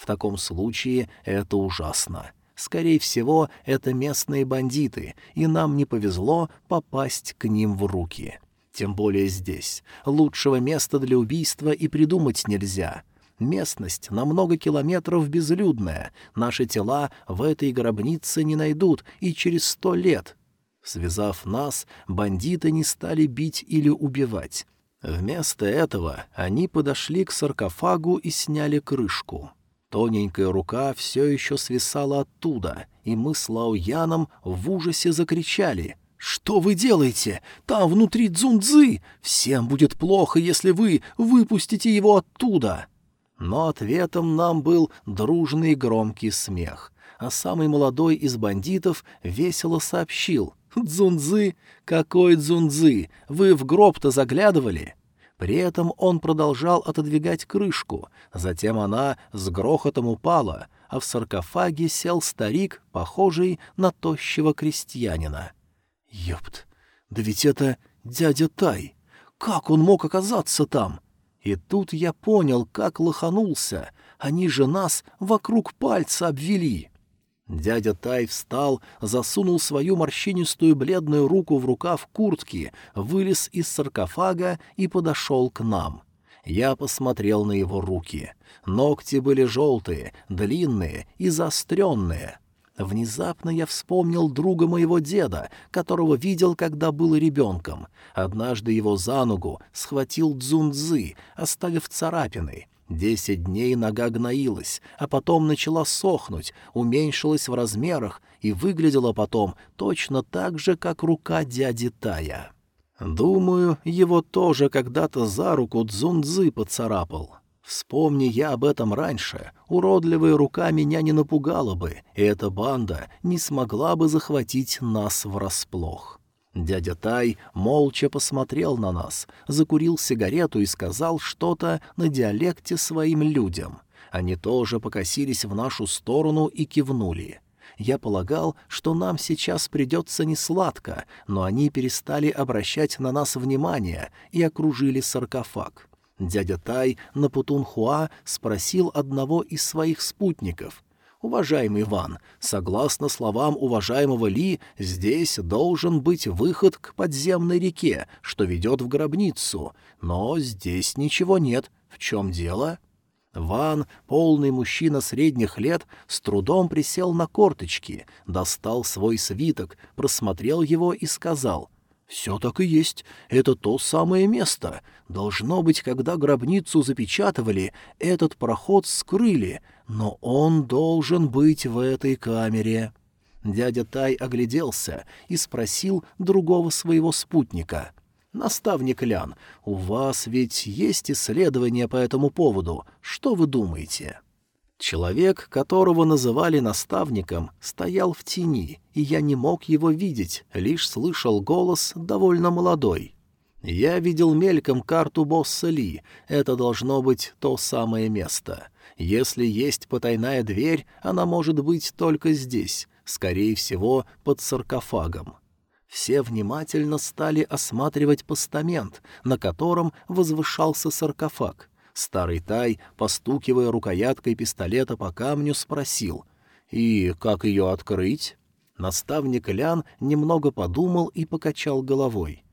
Speaker 1: В таком случае это ужасно. Скорее всего, это местные бандиты, и нам не повезло попасть к ним в руки. Тем более здесь. Лучшего места для убийства и придумать нельзя. Местность на много километров безлюдная. Наши тела в этой гробнице не найдут и через сто лет, Связав нас, бандиты не стали бить или убивать. Вместо этого они подошли к саркофагу и сняли крышку. Тоненькая рука все еще свисала оттуда, и мы с Лаояном в ужасе закричали — «Что вы делаете? Там внутри Цзунцзы! Всем будет плохо, если вы выпустите его оттуда!» Но ответом нам был дружный громкий смех, а самый молодой из бандитов весело сообщил. «Дзунзы? Какой дзунзы? Вы в гроб-то заглядывали?» При этом он продолжал отодвигать крышку, затем она с грохотом упала, а в саркофаге сел старик, похожий на тощего крестьянина. «Ёпт, да ведь это дядя Тай! Как он мог оказаться там?» И тут я понял, как лоханулся. Они же нас вокруг пальца обвели. Дядя Тай встал, засунул свою морщинистую бледную руку в рукав куртки, вылез из саркофага и подошел к нам. Я посмотрел на его руки. Ногти были желтые, длинные и заостренные. Внезапно я вспомнил друга моего деда, которого видел, когда был ребенком. Однажды его за ногу схватил Дзунцзы, оставив царапины — Десять дней нога гноилась, а потом начала сохнуть, уменьшилась в размерах и выглядела потом точно так же, как рука дяди Тая. Думаю, его тоже когда-то за руку Дзунцзы поцарапал. Вспомни я об этом раньше, уродливая рука меня не напугала бы, и эта банда не смогла бы захватить нас врасплох. Дядя Тай молча посмотрел на нас, закурил сигарету и сказал что-то на диалекте своим людям. Они тоже покосились в нашу сторону и кивнули. Я полагал, что нам сейчас придется несладко, но они перестали обращать на нас внимание и окружили саркофаг. Дядя Тай на Путунхуа спросил одного из своих спутников, «Уважаемый Иван, согласно словам уважаемого Ли, здесь должен быть выход к подземной реке, что ведет в гробницу, но здесь ничего нет. В чем дело?» Ван, полный мужчина средних лет, с трудом присел на корточки, достал свой свиток, просмотрел его и сказал — «Все так и есть. Это то самое место. Должно быть, когда гробницу запечатывали, этот проход скрыли, но он должен быть в этой камере». Дядя Тай огляделся и спросил другого своего спутника. «Наставник Лян, у вас ведь есть исследования по этому поводу. Что вы думаете?» Человек, которого называли наставником, стоял в тени, и я не мог его видеть, лишь слышал голос довольно молодой. Я видел мельком карту босса Ли, это должно быть то самое место. Если есть потайная дверь, она может быть только здесь. скорее всего, под саркофагом. Все внимательно стали осматривать постамент, на котором возвышался саркофаг. Старый Тай, постукивая рукояткой пистолета по камню, спросил, «И как ее открыть?» Наставник Лян немного подумал и покачал головой.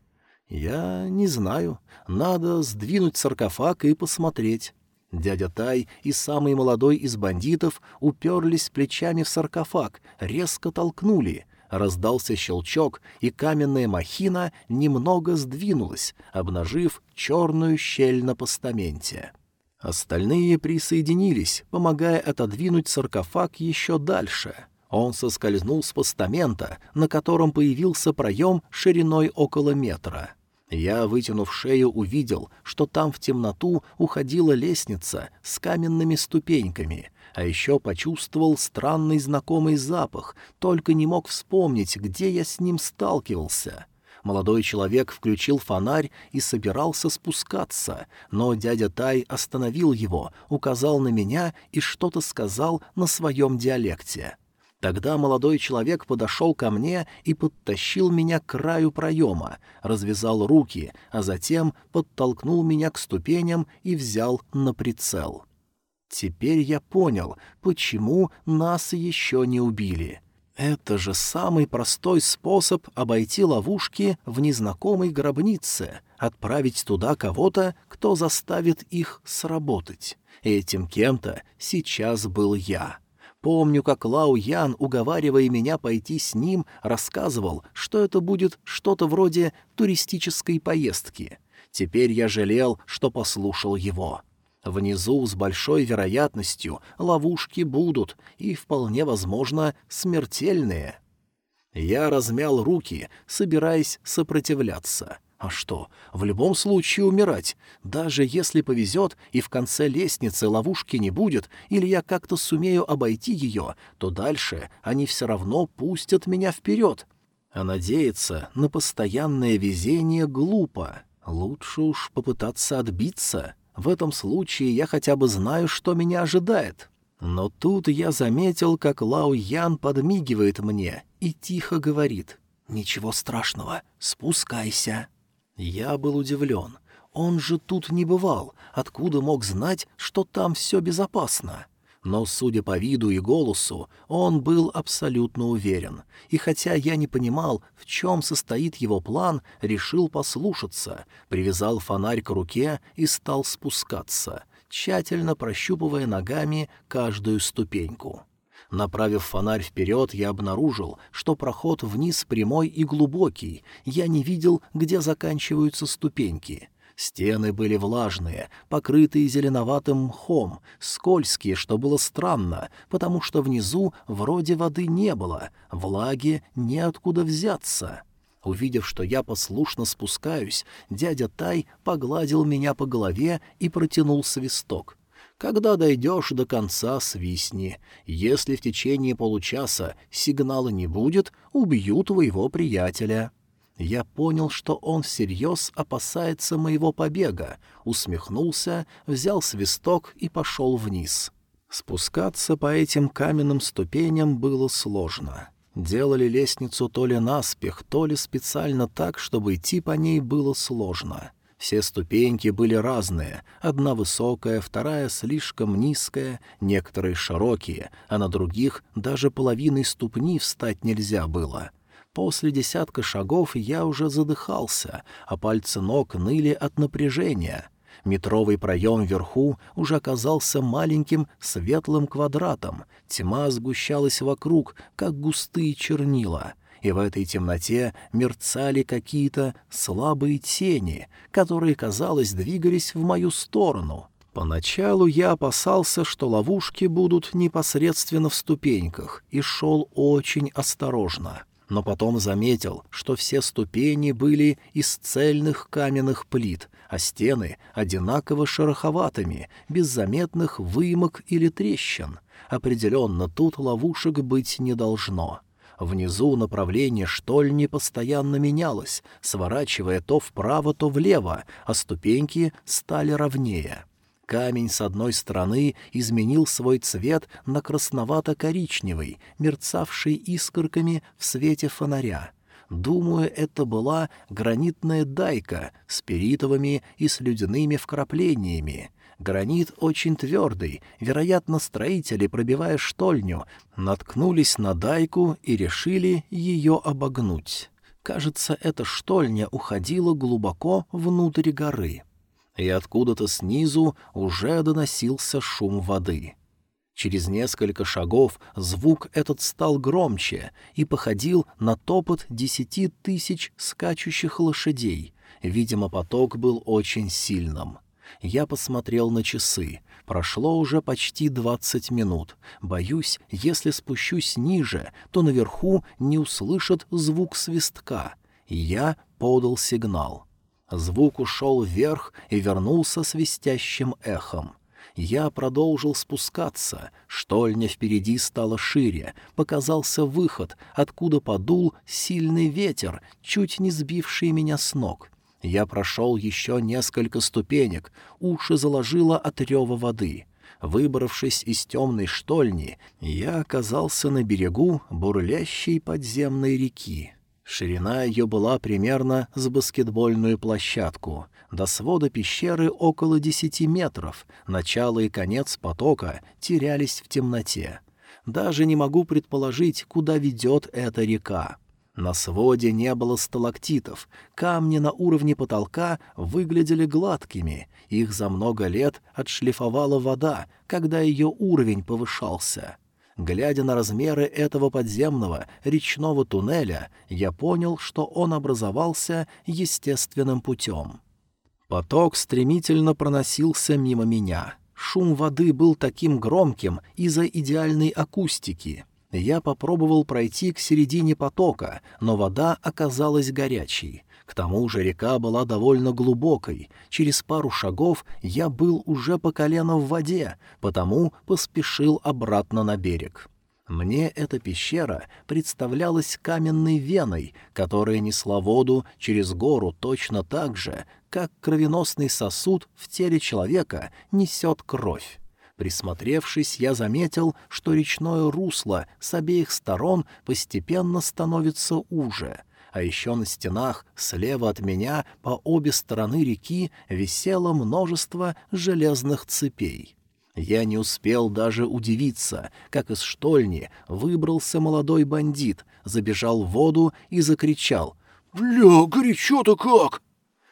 Speaker 1: «Я не знаю. Надо сдвинуть саркофаг и посмотреть». Дядя Тай и самый молодой из бандитов уперлись плечами в саркофаг, резко толкнули. Раздался щелчок, и каменная махина немного сдвинулась, обнажив черную щель на постаменте. Остальные присоединились, помогая отодвинуть саркофаг еще дальше — он соскользнул с постамента, на котором появился проем шириной около метра. Я, вытянув шею, увидел, что там в темноту уходила лестница с каменными ступеньками, а еще почувствовал странный знакомый запах, только не мог вспомнить, где я с ним сталкивался. Молодой человек включил фонарь и собирался спускаться, но дядя Тай остановил его, указал на меня и что-то сказал на своем диалекте. Тогда молодой человек подошел ко мне и подтащил меня к краю проема, развязал руки, а затем подтолкнул меня к ступеням и взял на прицел. Теперь я понял, почему нас еще не убили. Это же самый простой способ обойти ловушки в незнакомой гробнице, отправить туда кого-то, кто заставит их сработать. Этим кем-то сейчас был я. Помню, как Лао Ян, уговаривая меня пойти с ним, рассказывал, что это будет что-то вроде туристической поездки. Теперь я жалел, что послушал его. Внизу с большой вероятностью ловушки будут, и, вполне возможно, смертельные. Я размял руки, собираясь сопротивляться. А что, в любом случае умирать. Даже если повезет, и в конце лестницы ловушки не будет, или я как-то сумею обойти ее, то дальше они все равно пустят меня вперед. А надеяться на постоянное везение глупо. Лучше уж попытаться отбиться. В этом случае я хотя бы знаю, что меня ожидает. Но тут я заметил, как Лао Ян подмигивает мне и тихо говорит «Ничего страшного, спускайся». Я был удивлен. Он же тут не бывал. Откуда мог знать, что там все безопасно? Но, судя по виду и голосу, он был абсолютно уверен. И хотя я не понимал, в чем состоит его план, решил послушаться, привязал фонарь к руке и стал спускаться, тщательно прощупывая ногами каждую ступеньку. Направив фонарь вперед, я обнаружил, что проход вниз прямой и глубокий, я не видел, где заканчиваются ступеньки. Стены были влажные, покрытые зеленоватым мхом, скользкие, что было странно, потому что внизу вроде воды не было, влаги неоткуда взяться. Увидев, что я послушно спускаюсь, дядя Тай погладил меня по голове и протянул свисток — когда дойдешь до конца, свистни. Если в течение получаса сигнала не будет, убью твоего приятеля». Я понял, что он всерьез опасается моего побега, усмехнулся, взял свисток и пошел вниз. Спускаться по этим каменным ступеням было сложно. Делали лестницу то ли наспех, то ли специально так, чтобы идти по ней было сложно. Все ступеньки были разные, одна высокая, вторая слишком низкая, некоторые широкие, а на других даже половиной ступни встать нельзя было. После десятка шагов я уже задыхался, а пальцы ног ныли от напряжения. Метровый проем вверху уже оказался маленьким светлым квадратом, тьма сгущалась вокруг, как густые чернила — и в этой темноте мерцали какие-то слабые тени, которые, казалось, двигались в мою сторону. Поначалу я опасался, что ловушки будут непосредственно в ступеньках, и шел очень осторожно. Но потом заметил, что все ступени были из цельных каменных плит, а стены одинаково шероховатыми, без заметных выемок или трещин. Определенно тут ловушек быть не должно. — Внизу направление штольни постоянно менялось, сворачивая то вправо, то влево, а ступеньки стали ровнее. Камень с одной стороны изменил свой цвет на красновато-коричневый, мерцавший искорками в свете фонаря. Думаю, это была гранитная дайка с перитовыми и слюдяными вкраплениями. Гранит очень твердый, вероятно, строители, пробивая штольню, наткнулись на дайку и решили ее обогнуть. Кажется, эта штольня уходила глубоко внутрь горы. И откуда-то снизу уже доносился шум воды. Через несколько шагов звук этот стал громче и походил на топот десяти тысяч скачущих лошадей. Видимо, поток был очень сильным. Я посмотрел на часы. Прошло уже почти двадцать минут. Боюсь, если спущусь ниже, то наверху не услышат звук свистка. Я подал сигнал. Звук ушел вверх и вернулся свистящим эхом. Я продолжил спускаться. Штольня впереди стала шире. Показался выход, откуда подул сильный ветер, чуть не сбивший меня с ног. Я прошел еще несколько ступенек, уши заложило от рева воды. Выбравшись из темной штольни, я оказался на берегу бурлящей подземной реки. Ширина ее была примерно с баскетбольную площадку. До свода пещеры около десяти метров, начало и конец потока терялись в темноте. Даже не могу предположить, куда ведет эта река. На своде не было сталактитов, камни на уровне потолка выглядели гладкими, их за много лет отшлифовала вода, когда ее уровень повышался. Глядя на размеры этого подземного речного туннеля, я понял, что он образовался естественным путем. Поток стремительно проносился мимо меня. Шум воды был таким громким из-за идеальной акустики — я попробовал пройти к середине потока, но вода оказалась горячей. К тому же река была довольно глубокой. Через пару шагов я был уже по колено в воде, потому поспешил обратно на берег. Мне эта пещера представлялась каменной веной, которая несла воду через гору точно так же, как кровеносный сосуд в теле человека несет кровь. Присмотревшись, я заметил, что речное русло с обеих сторон постепенно становится уже, а еще на стенах слева от меня по обе стороны реки висело множество железных цепей. Я не успел даже удивиться, как из штольни выбрался молодой бандит, забежал в воду и закричал «Бля, горячо-то как!»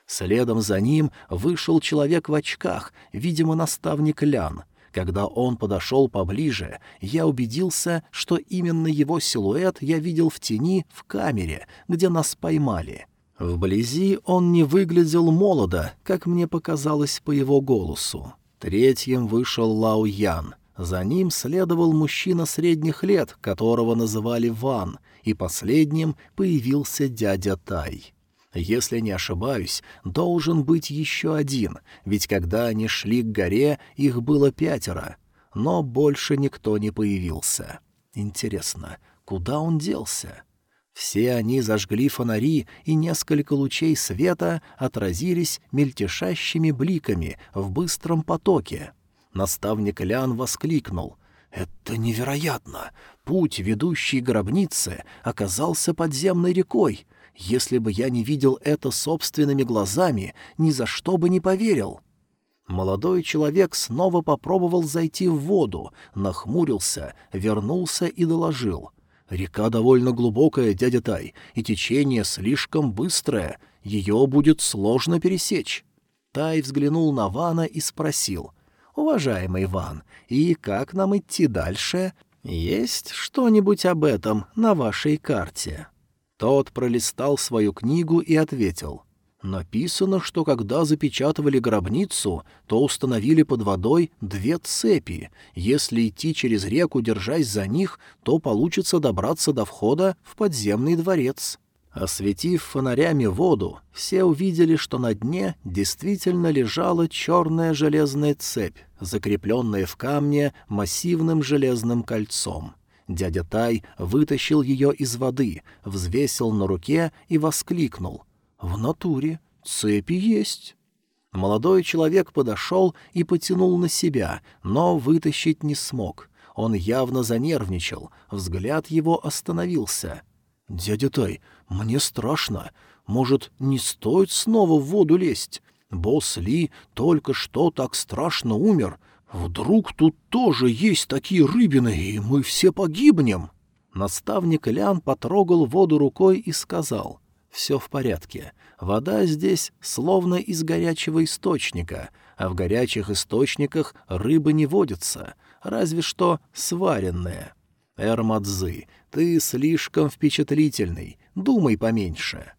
Speaker 1: Следом за ним вышел человек в очках, видимо, наставник Лян. Когда он подошел поближе, я убедился, что именно его силуэт я видел в тени в камере, где нас поймали. Вблизи он не выглядел молодо, как мне показалось по его голосу. Третьим вышел Лао Ян. За ним следовал мужчина средних лет, которого называли Ван, и последним появился дядя Тай. Если не ошибаюсь, должен быть еще один, ведь когда они шли к горе, их было пятеро. Но больше никто не появился. Интересно, куда он делся? Все они зажгли фонари, и несколько лучей света отразились мельтешащими бликами в быстром потоке. Наставник Лян воскликнул. «Это невероятно! Путь, ведущий к гробнице, оказался подземной рекой. Если бы я не видел это собственными глазами, ни за что бы не поверил. Молодой человек снова попробовал зайти в воду, нахмурился, вернулся и доложил. «Река довольно глубокая, дядя Тай, и течение слишком быстрое, ее будет сложно пересечь». Тай взглянул на Вана и спросил. «Уважаемый Ван, и как нам идти дальше? Есть что-нибудь об этом на вашей карте?» Тот пролистал свою книгу и ответил. «Написано, что когда запечатывали гробницу, то установили под водой две цепи. Если идти через реку, держась за них, то получится добраться до входа в подземный дворец». Осветив фонарями воду, все увидели, что на дне действительно лежала черная железная цепь, закрепленная в камне массивным железным кольцом. Дядя Тай вытащил ее из воды, взвесил на руке и воскликнул. «В натуре цепи есть». Молодой человек подошел и потянул на себя, но вытащить не смог. Он явно занервничал, взгляд его остановился. «Дядя Тай, мне страшно. Может, не стоит снова в воду лезть? Босс Ли только что так страшно умер. Вдруг тут тоже есть такие рыбины, и мы все погибнем?» Наставник Лян потрогал воду рукой и сказал, «Все в порядке. Вода здесь словно из горячего источника, а в горячих источниках рыбы не водятся, разве что сваренные. Эрмадзы, ты слишком впечатлительный, думай поменьше».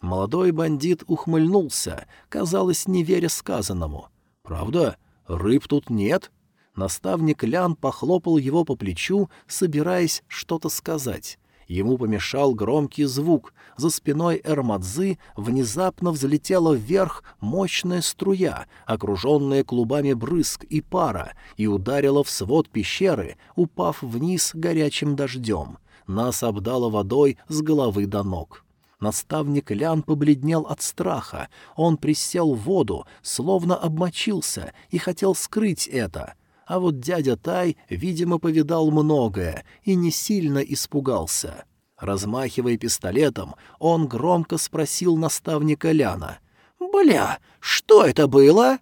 Speaker 1: Молодой бандит ухмыльнулся, казалось, не веря сказанному. «Правда? Рыб тут нет?» Наставник Лян похлопал его по плечу, собираясь что-то сказать. Ему помешал громкий звук. За спиной Эрмадзы внезапно взлетела вверх мощная струя, окруженная клубами брызг и пара, и ударила в свод пещеры, упав вниз горячим дождем. Нас обдало водой с головы до ног. Наставник Лян побледнел от страха. Он присел в воду, словно обмочился, и хотел скрыть это — а вот дядя Тай, видимо, повидал многое и не сильно испугался. Размахивая пистолетом, он громко спросил наставника Ляна. «Бля, что это было?»